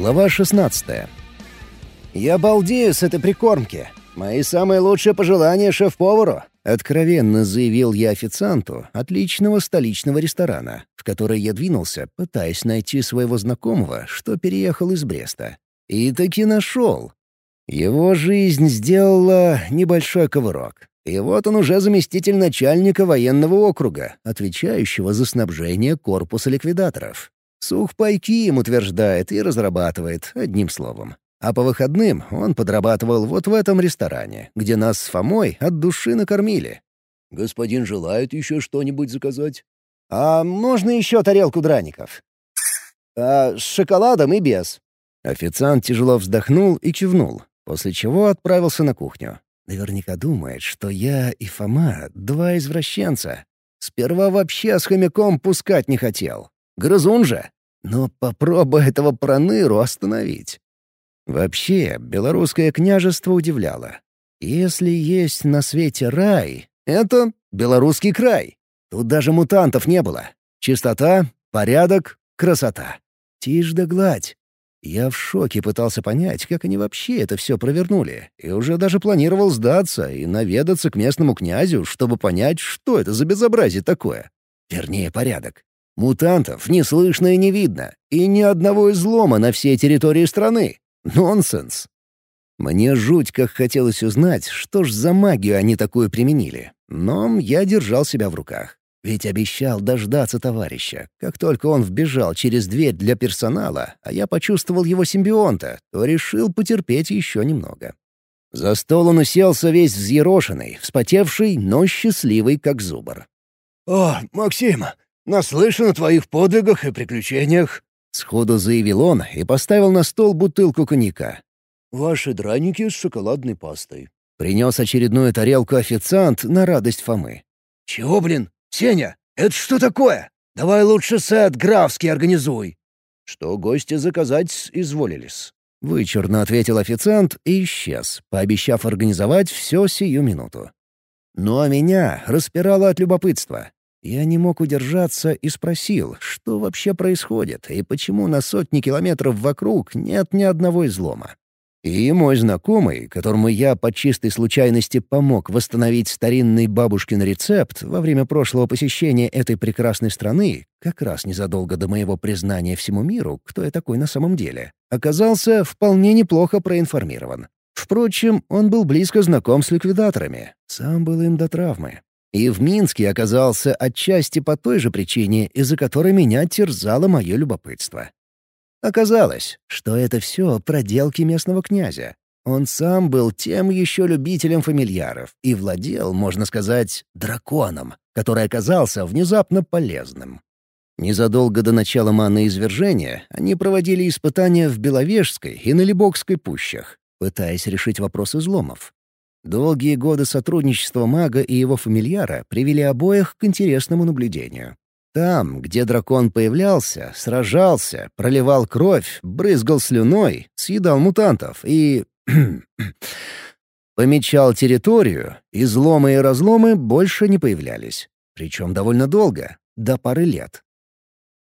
Глава 16 «Я балдею с этой прикормки. Мои самые лучшие пожелания шеф-повару», — откровенно заявил я официанту отличного столичного ресторана, в который я двинулся, пытаясь найти своего знакомого, что переехал из Бреста. И таки нашел. Его жизнь сделала небольшой ковырок. И вот он уже заместитель начальника военного округа, отвечающего за снабжение корпуса ликвидаторов. Сухпайки им утверждает и разрабатывает, одним словом. А по выходным он подрабатывал вот в этом ресторане, где нас с Фомой от души накормили. «Господин желает еще что-нибудь заказать?» «А можно еще тарелку драников?» «А с шоколадом и без». Официант тяжело вздохнул и кивнул, после чего отправился на кухню. Наверняка думает, что я и Фома — два извращенца. Сперва вообще с хомяком пускать не хотел. Грызун же. Но попробуй этого проныру остановить. Вообще, белорусское княжество удивляло. Если есть на свете рай, это белорусский край. Тут даже мутантов не было. Чистота, порядок, красота. Тишь да гладь. Я в шоке пытался понять, как они вообще это все провернули, и уже даже планировал сдаться и наведаться к местному князю, чтобы понять, что это за безобразие такое. Вернее, порядок. Мутантов не слышно и не видно, и ни одного излома на всей территории страны. Нонсенс. Мне жуть как хотелось узнать, что ж за магию они такую применили. Но я держал себя в руках. Ведь обещал дождаться товарища. Как только он вбежал через дверь для персонала, а я почувствовал его симбионта, то решил потерпеть еще немного. За стол он уселся весь взъерошенный, вспотевший, но счастливый, как зубр. «О, Максим, наслышан о твоих подвигах и приключениях», — сходу заявил он и поставил на стол бутылку коньяка. «Ваши драники с шоколадной пастой». Принес очередную тарелку официант на радость Фомы. «Чего, блин? «Сеня, это что такое? Давай лучше сет графский организуй». Что гости заказать изволились. Вычурно ответил официант и исчез, пообещав организовать все сию минуту. Ну а меня распирало от любопытства. Я не мог удержаться и спросил, что вообще происходит и почему на сотни километров вокруг нет ни одного излома. И мой знакомый, которому я по чистой случайности помог восстановить старинный бабушкин рецепт во время прошлого посещения этой прекрасной страны, как раз незадолго до моего признания всему миру, кто я такой на самом деле, оказался вполне неплохо проинформирован. Впрочем, он был близко знаком с ликвидаторами, сам был им до травмы. И в Минске оказался отчасти по той же причине, из-за которой меня терзало мое любопытство. Оказалось, что это все проделки местного князя. Он сам был тем еще любителем фамильяров и владел, можно сказать, драконом, который оказался внезапно полезным. Незадолго до начала извержения они проводили испытания в Беловежской и Налибокской пущах, пытаясь решить вопрос изломов. Долгие годы сотрудничества мага и его фамильяра привели обоих к интересному наблюдению. Там, где дракон появлялся, сражался, проливал кровь, брызгал слюной, съедал мутантов и... помечал территорию, изломы и разломы больше не появлялись. Причем довольно долго, до пары лет.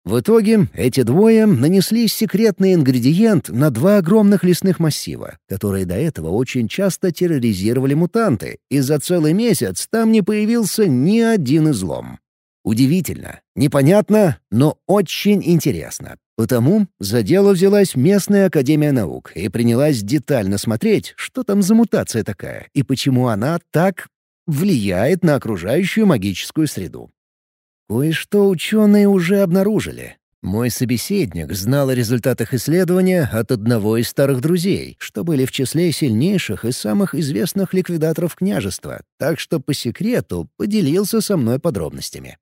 В итоге эти двое нанесли секретный ингредиент на два огромных лесных массива, которые до этого очень часто терроризировали мутанты, и за целый месяц там не появился ни один излом. Удивительно, непонятно, но очень интересно. Потому за дело взялась местная академия наук и принялась детально смотреть, что там за мутация такая и почему она так влияет на окружающую магическую среду. Кое-что ученые уже обнаружили. Мой собеседник знал о результатах исследования от одного из старых друзей, что были в числе сильнейших и самых известных ликвидаторов княжества, так что по секрету поделился со мной подробностями.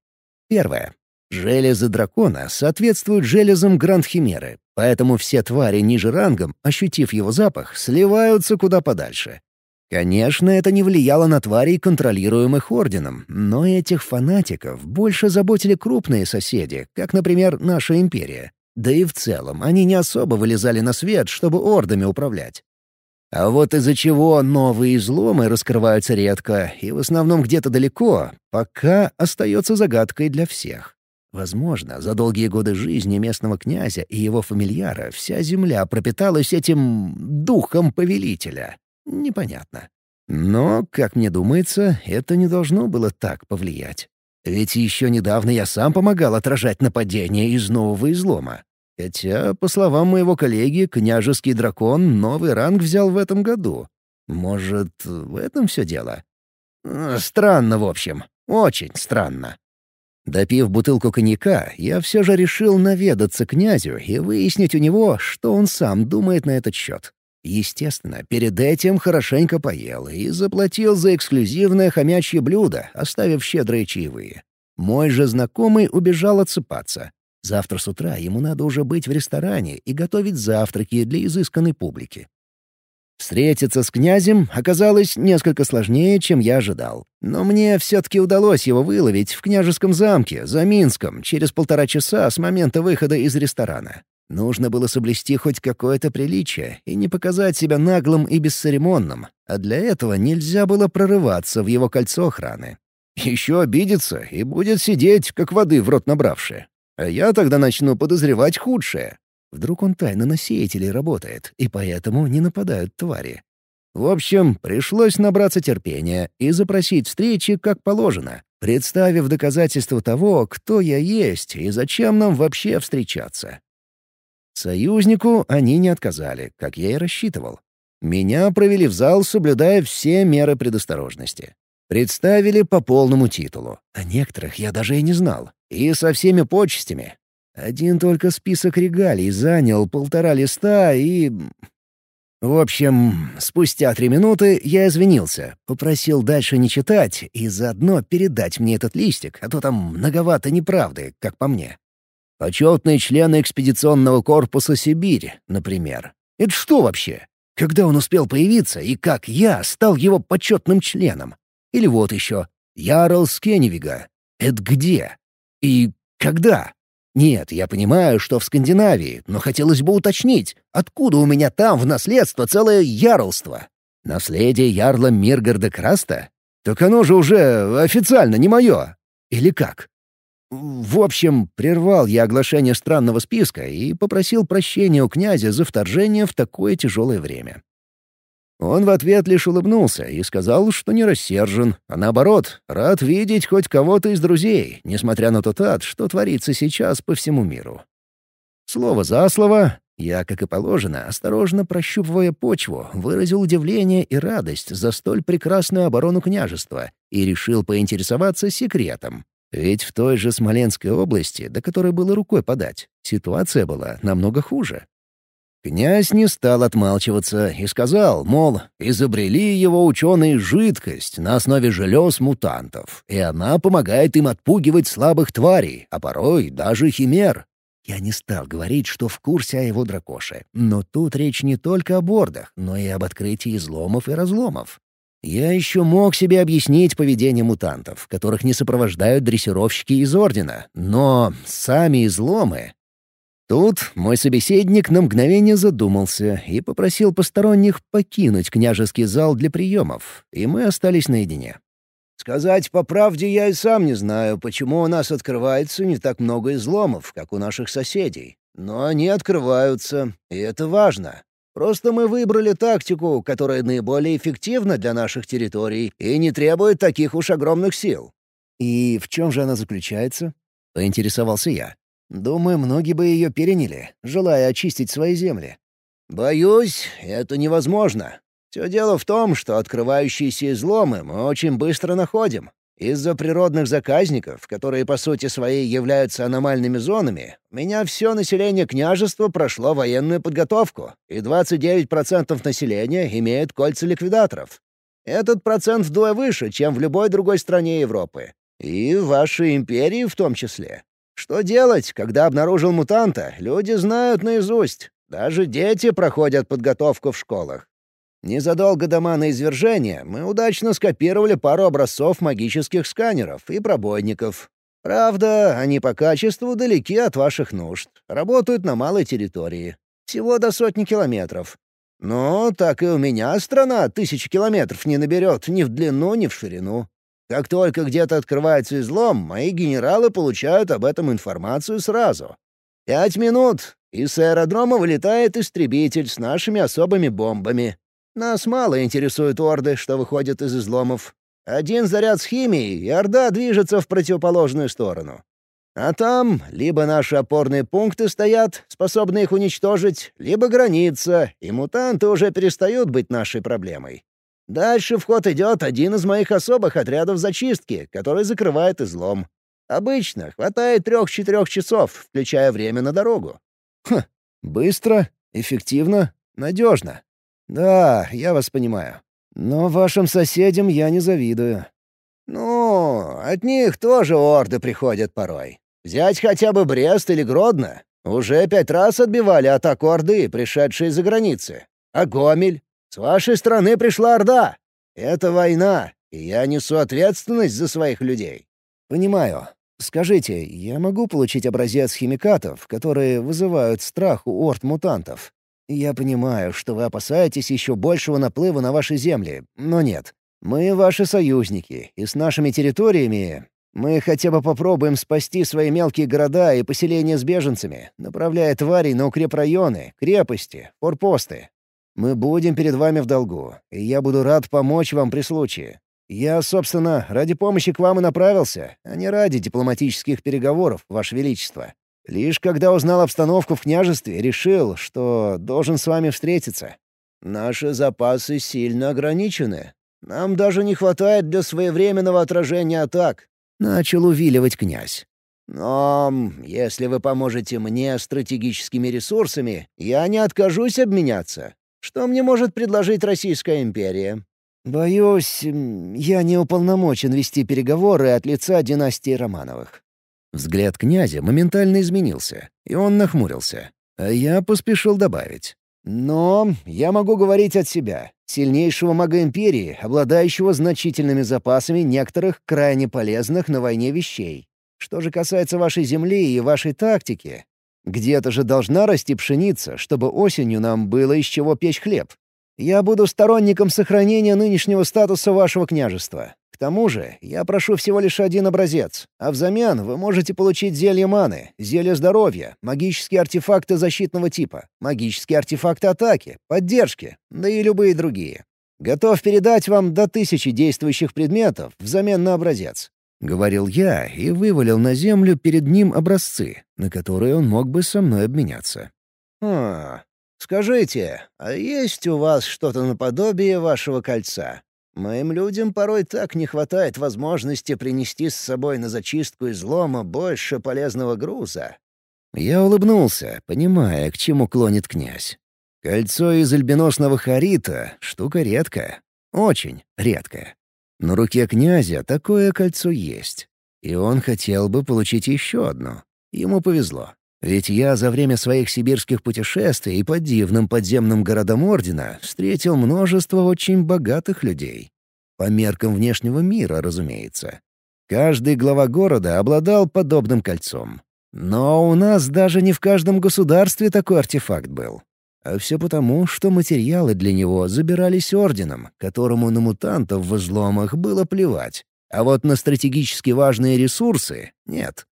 Первое. Железы дракона соответствуют железам Грандхимеры, поэтому все твари ниже рангом, ощутив его запах, сливаются куда подальше. Конечно, это не влияло на тварей, контролируемых Орденом, но этих фанатиков больше заботили крупные соседи, как, например, наша империя. Да и в целом они не особо вылезали на свет, чтобы ордами управлять. А вот из-за чего новые изломы раскрываются редко и в основном где-то далеко, пока остается загадкой для всех. Возможно, за долгие годы жизни местного князя и его фамильяра вся земля пропиталась этим духом повелителя. Непонятно. Но, как мне думается, это не должно было так повлиять. Ведь еще недавно я сам помогал отражать нападения из нового излома. Хотя, по словам моего коллеги, княжеский дракон новый ранг взял в этом году. Может, в этом все дело? Странно, в общем. Очень странно. Допив бутылку коньяка, я все же решил наведаться князю и выяснить у него, что он сам думает на этот счет. Естественно, перед этим хорошенько поел и заплатил за эксклюзивное хомячье блюдо, оставив щедрые чаевые. Мой же знакомый убежал отсыпаться. Завтра с утра ему надо уже быть в ресторане и готовить завтраки для изысканной публики. Встретиться с князем оказалось несколько сложнее, чем я ожидал. Но мне все-таки удалось его выловить в княжеском замке, за Минском, через полтора часа с момента выхода из ресторана. Нужно было соблюсти хоть какое-то приличие и не показать себя наглым и бесцеремонным, а для этого нельзя было прорываться в его кольцо охраны. Еще обидится и будет сидеть, как воды в рот набравшая. А я тогда начну подозревать худшее. Вдруг он тайно на сеятелей работает, и поэтому не нападают твари. В общем, пришлось набраться терпения и запросить встречи как положено, представив доказательства того, кто я есть и зачем нам вообще встречаться. Союзнику они не отказали, как я и рассчитывал. Меня провели в зал, соблюдая все меры предосторожности. Представили по полному титулу, а некоторых я даже и не знал. И со всеми почестями, один только список регалий занял полтора листа и... В общем, спустя три минуты я извинился, попросил дальше не читать и заодно передать мне этот листик, а то там многовато неправды, как по мне. Почетные члены экспедиционного корпуса «Сибирь», например. Это что вообще? Когда он успел появиться и как я стал его почетным членом? Или вот еще. Ярл Скеневига. Это где? И когда? Нет, я понимаю, что в Скандинавии, но хотелось бы уточнить, откуда у меня там в наследство целое ярлство? Наследие ярла Миргарда Краста? Так оно же уже официально не мое. Или как? В общем, прервал я оглашение странного списка и попросил прощения у князя за вторжение в такое тяжелое время. Он в ответ лишь улыбнулся и сказал, что не рассержен, а наоборот, рад видеть хоть кого-то из друзей, несмотря на тот ад, что творится сейчас по всему миру. Слово за слово, я, как и положено, осторожно прощупывая почву, выразил удивление и радость за столь прекрасную оборону княжества и решил поинтересоваться секретом. Ведь в той же Смоленской области, до которой было рукой подать, ситуация была намного хуже. Князь не стал отмалчиваться и сказал, мол, изобрели его ученые жидкость на основе желез мутантов, и она помогает им отпугивать слабых тварей, а порой даже химер. Я не стал говорить, что в курсе о его дракоше, но тут речь не только о бордах, но и об открытии изломов и разломов. Я еще мог себе объяснить поведение мутантов, которых не сопровождают дрессировщики из Ордена, но сами изломы Тут мой собеседник на мгновение задумался и попросил посторонних покинуть княжеский зал для приемов, и мы остались наедине. «Сказать по правде я и сам не знаю, почему у нас открывается не так много изломов, как у наших соседей. Но они открываются, и это важно. Просто мы выбрали тактику, которая наиболее эффективна для наших территорий и не требует таких уж огромных сил». «И в чем же она заключается?» — поинтересовался я. Думаю, многие бы ее переняли, желая очистить свои земли. Боюсь, это невозможно. Все дело в том, что открывающиеся изломы мы очень быстро находим. Из-за природных заказников, которые по сути своей являются аномальными зонами, у меня все население княжества прошло военную подготовку, и 29% населения имеет кольца ликвидаторов. Этот процент вдвое выше, чем в любой другой стране Европы. И вашей империи в том числе. Что делать, когда обнаружил мутанта, люди знают наизусть. Даже дети проходят подготовку в школах. Незадолго до извержения мы удачно скопировали пару образцов магических сканеров и пробойников. Правда, они по качеству далеки от ваших нужд, работают на малой территории. Всего до сотни километров. Но так и у меня страна тысячи километров не наберет ни в длину, ни в ширину. Как только где-то открывается излом, мои генералы получают об этом информацию сразу. Пять минут, и с аэродрома вылетает истребитель с нашими особыми бомбами. Нас мало интересуют орды, что выходят из изломов. Один заряд с химией, и Орда движется в противоположную сторону. А там либо наши опорные пункты стоят, способные их уничтожить, либо граница, и мутанты уже перестают быть нашей проблемой. Дальше в ход идет один из моих особых отрядов зачистки, который закрывает излом. Обычно хватает трех-четырех часов, включая время на дорогу. Хм, быстро, эффективно, надежно. Да, я вас понимаю. Но вашим соседям я не завидую. Ну, от них тоже орды приходят порой. Взять хотя бы Брест или Гродно. Уже пять раз отбивали атаку Орды, пришедшие за границы. А Гомель? С вашей стороны пришла Орда. Это война, и я несу ответственность за своих людей. Понимаю. Скажите, я могу получить образец химикатов, которые вызывают страх у орд-мутантов? Я понимаю, что вы опасаетесь еще большего наплыва на ваши земли, но нет. Мы ваши союзники, и с нашими территориями мы хотя бы попробуем спасти свои мелкие города и поселения с беженцами, направляя тварей на укрепрайоны, крепости, форпосты. Мы будем перед вами в долгу, и я буду рад помочь вам при случае. Я, собственно, ради помощи к вам и направился, а не ради дипломатических переговоров, Ваше Величество. Лишь когда узнал обстановку в княжестве, решил, что должен с вами встретиться. Наши запасы сильно ограничены. Нам даже не хватает для своевременного отражения атак. Начал увиливать князь. Но если вы поможете мне стратегическими ресурсами, я не откажусь обменяться. Что мне может предложить Российская империя? Боюсь, я не уполномочен вести переговоры от лица династии Романовых. Взгляд князя моментально изменился, и он нахмурился. А я поспешил добавить. «Но я могу говорить от себя, сильнейшего мага Империи, обладающего значительными запасами некоторых крайне полезных на войне вещей. Что же касается вашей земли и вашей тактики, где-то же должна расти пшеница, чтобы осенью нам было из чего печь хлеб. Я буду сторонником сохранения нынешнего статуса вашего княжества. К тому же, я прошу всего лишь один образец, а взамен вы можете получить зелье маны, зелье здоровья, магические артефакты защитного типа, магические артефакты атаки, поддержки, да и любые другие. Готов передать вам до тысячи действующих предметов взамен на образец. — говорил я и вывалил на землю перед ним образцы, на которые он мог бы со мной обменяться. «Хм, скажите, а есть у вас что-то наподобие вашего кольца?» Моим людям порой так не хватает возможности принести с собой на зачистку излома больше полезного груза. Я улыбнулся, понимая, к чему клонит князь. Кольцо из альбиносного харита — штука редкая. Очень редкая. На руке князя такое кольцо есть. И он хотел бы получить еще одно. Ему повезло. Ведь я за время своих сибирских путешествий по дивным подземным городам Ордена встретил множество очень богатых людей. По меркам внешнего мира, разумеется. Каждый глава города обладал подобным кольцом. Но у нас даже не в каждом государстве такой артефакт был. А все потому, что материалы для него забирались орденом, которому на мутантов в изломах было плевать. А вот на стратегически важные ресурсы — нет.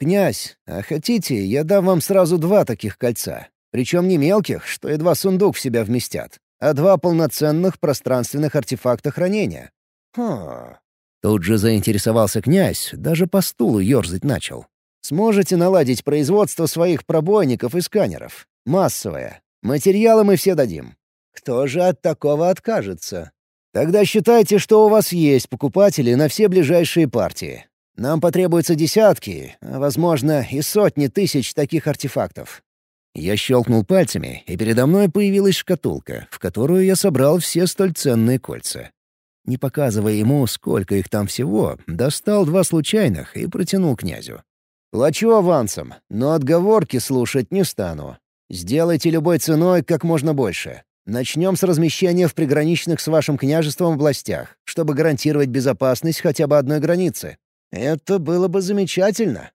«Князь, а хотите, я дам вам сразу два таких кольца. Причем не мелких, что едва сундук в себя вместят, а два полноценных пространственных артефакта хранения». «Хм...» Тут же заинтересовался князь, даже по стулу ерзать начал. «Сможете наладить производство своих пробойников и сканеров? Массовое. Материалы мы все дадим. Кто же от такого откажется? Тогда считайте, что у вас есть покупатели на все ближайшие партии. Нам потребуются десятки, а, возможно, и сотни тысяч таких артефактов». Я щелкнул пальцами, и передо мной появилась шкатулка, в которую я собрал все столь ценные кольца. Не показывая ему, сколько их там всего, достал два случайных и протянул князю. «Плачу авансом, но отговорки слушать не стану. Сделайте любой ценой как можно больше. Начнем с размещения в приграничных с вашим княжеством областях, чтобы гарантировать безопасность хотя бы одной границы. Это было бы замечательно».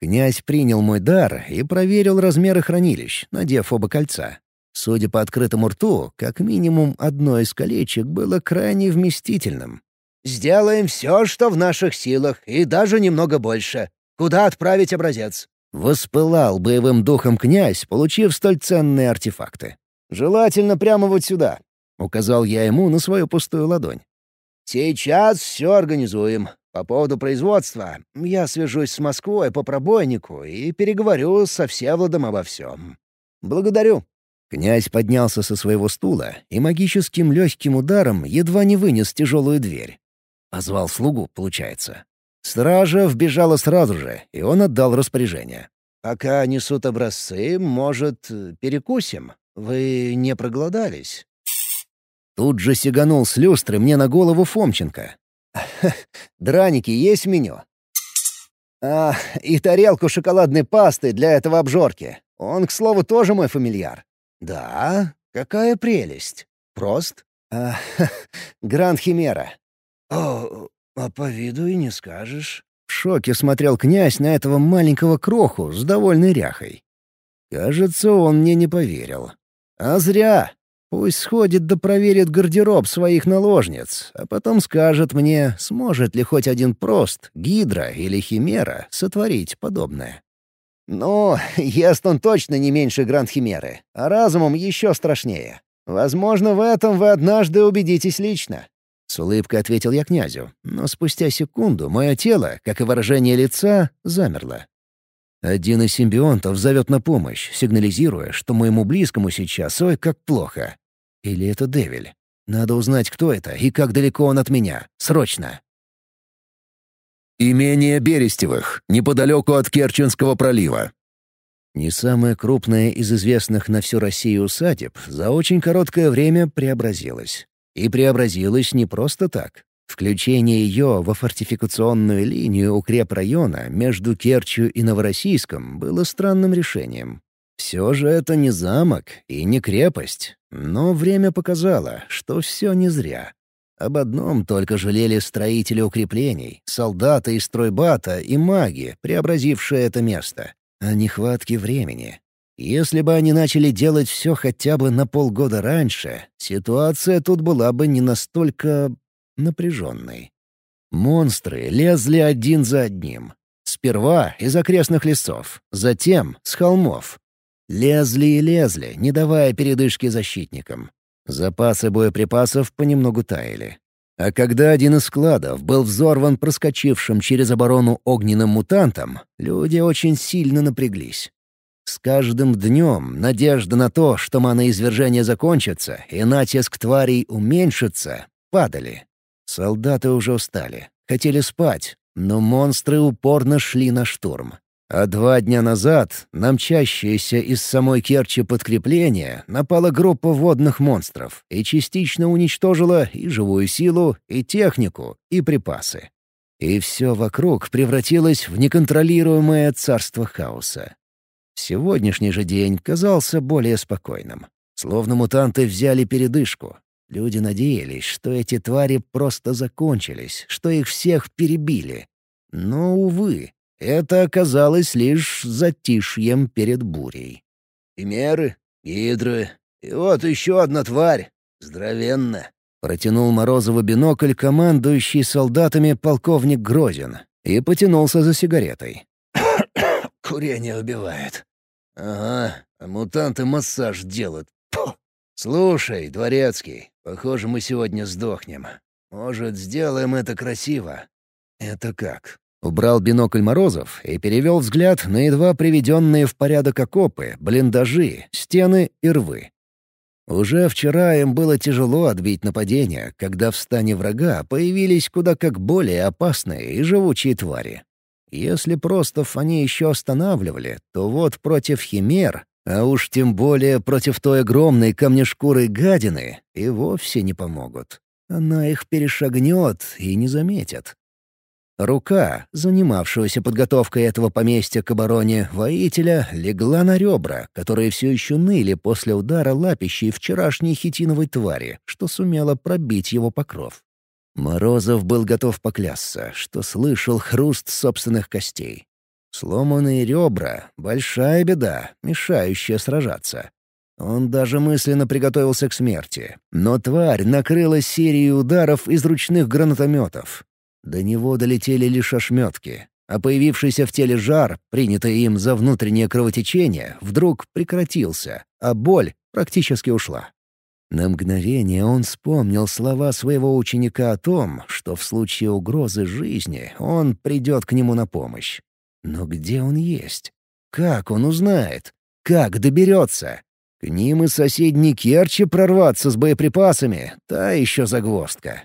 Князь принял мой дар и проверил размеры хранилищ, надев оба кольца. Судя по открытому рту, как минимум одно из колечек было крайне вместительным. Сделаем все, что в наших силах, и даже немного больше. Куда отправить образец?» Воспылал боевым духом князь, получив столь ценные артефакты. «Желательно прямо вот сюда», — указал я ему на свою пустую ладонь. «Сейчас все организуем. По поводу производства я свяжусь с Москвой по пробойнику и переговорю со Всеволодом обо всем». «Благодарю». Князь поднялся со своего стула и магическим легким ударом едва не вынес тяжелую дверь. Позвал слугу, получается. Стража вбежала сразу же, и он отдал распоряжение. «Пока несут образцы, может, перекусим? Вы не проголодались?» Тут же сиганул с люстры мне на голову Фомченко. «Драники есть в меню?» «А, и тарелку шоколадной пасты для этого обжорки. Он, к слову, тоже мой фамильяр». «Да? Какая прелесть! Прост?» а, «Гранд Химера». «О, а по виду и не скажешь». В шоке смотрел князь на этого маленького кроху с довольной ряхой. Кажется, он мне не поверил. А зря. Пусть сходит да проверит гардероб своих наложниц, а потом скажет мне, сможет ли хоть один прост, гидра или химера сотворить подобное. Но ест он точно не меньше гранд-химеры, а разумом еще страшнее. Возможно, в этом вы однажды убедитесь лично. С улыбкой ответил я князю, но спустя секунду мое тело, как и выражение лица, замерло. Один из симбионтов зовет на помощь, сигнализируя, что моему близкому сейчас ой как плохо. Или это Девиль. Надо узнать, кто это и как далеко он от меня. Срочно. Имение Берестевых, неподалеку от Керченского пролива. Не самая крупная из известных на всю Россию усадеб за очень короткое время преобразилась. И преобразилась не просто так. Включение ее во фортификационную линию укрепрайона между Керчью и Новороссийском было странным решением. Все же это не замок и не крепость, но время показало, что все не зря. Об одном только жалели строители укреплений, солдаты из стройбата и маги, преобразившие это место, о нехватке времени. Если бы они начали делать все хотя бы на полгода раньше, ситуация тут была бы не настолько напряженной. Монстры лезли один за одним. Сперва из окрестных лесов, затем с холмов. Лезли и лезли, не давая передышки защитникам. Запасы боеприпасов понемногу таяли. А когда один из складов был взорван проскочившим через оборону огненным мутантом, люди очень сильно напряглись. С каждым днем надежда на то, что маноизвержение закончится и натиск тварей уменьшится, падали. Солдаты уже устали, хотели спать, но монстры упорно шли на штурм. А два дня назад на мчащееся из самой Керчи подкрепление напала группа водных монстров и частично уничтожила и живую силу, и технику, и припасы. И все вокруг превратилось в неконтролируемое царство хаоса. Сегодняшний же день казался более спокойным. Словно мутанты взяли передышку, Люди надеялись, что эти твари просто закончились, что их всех перебили. Но, увы, это оказалось лишь затишьем перед бурей. «Химеры, гидры, и вот еще одна тварь. Здоровенно!» Протянул Морозову бинокль командующий солдатами полковник Грозин и потянулся за сигаретой. «Курение убивает. Ага, а мутанты массаж делают. Фу. Слушай, Дворецкий, Похоже, мы сегодня сдохнем. Может, сделаем это красиво?» «Это как?» Убрал бинокль Морозов и перевел взгляд на едва приведенные в порядок окопы, блиндажи, стены и рвы. Уже вчера им было тяжело отбить нападение, когда в стане врага появились куда как более опасные и живучие твари. Если просто они еще останавливали, то вот против химер а уж тем более против той огромной камнешкурой гадины и вовсе не помогут. Она их перешагнет и не заметит. Рука, занимавшегося подготовкой этого поместья к обороне воителя, легла на ребра, которые все еще ныли после удара лапищей вчерашней хитиновой твари, что сумела пробить его покров. Морозов был готов поклясться, что слышал хруст собственных костей. Сломанные ребра — большая беда, мешающая сражаться. Он даже мысленно приготовился к смерти. Но тварь накрыла серией ударов из ручных гранатометов. До него долетели лишь ошметки, а появившийся в теле жар, принятый им за внутреннее кровотечение, вдруг прекратился, а боль практически ушла. На мгновение он вспомнил слова своего ученика о том, что в случае угрозы жизни он придет к нему на помощь. Но где он есть? Как он узнает? Как доберется? К ним из соседней Керчи прорваться с боеприпасами — та еще загвоздка.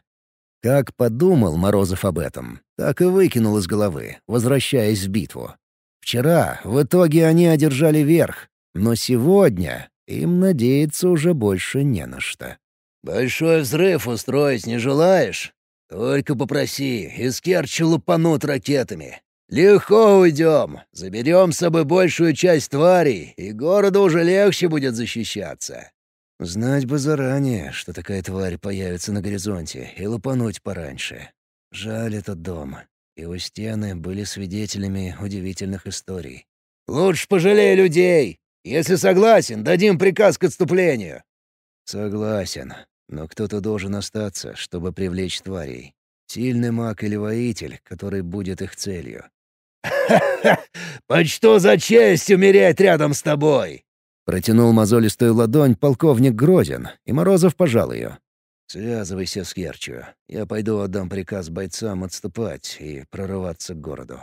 Как подумал Морозов об этом, так и выкинул из головы, возвращаясь в битву. Вчера в итоге они одержали верх, но сегодня им надеяться уже больше не на что. «Большой взрыв устроить не желаешь? Только попроси, из Керчи лупанут ракетами. Легко уйдем, заберем с собой большую часть тварей, и городу уже легче будет защищаться». Знать бы заранее, что такая тварь появится на горизонте, и лупануть пораньше. Жаль этот дом. Его стены были свидетелями удивительных историй. «Лучше пожалей людей! Если согласен, дадим приказ к отступлению». «Согласен. Но кто-то должен остаться, чтобы привлечь тварей. Сильный маг или воитель, который будет их целью». «Ха-ха! Почту за честь умереть рядом с тобой!» Протянул мозолистую ладонь полковник Грозин, и Морозов пожал ее. «Связывайся с Керчью. Я пойду отдам приказ бойцам отступать и прорываться к городу.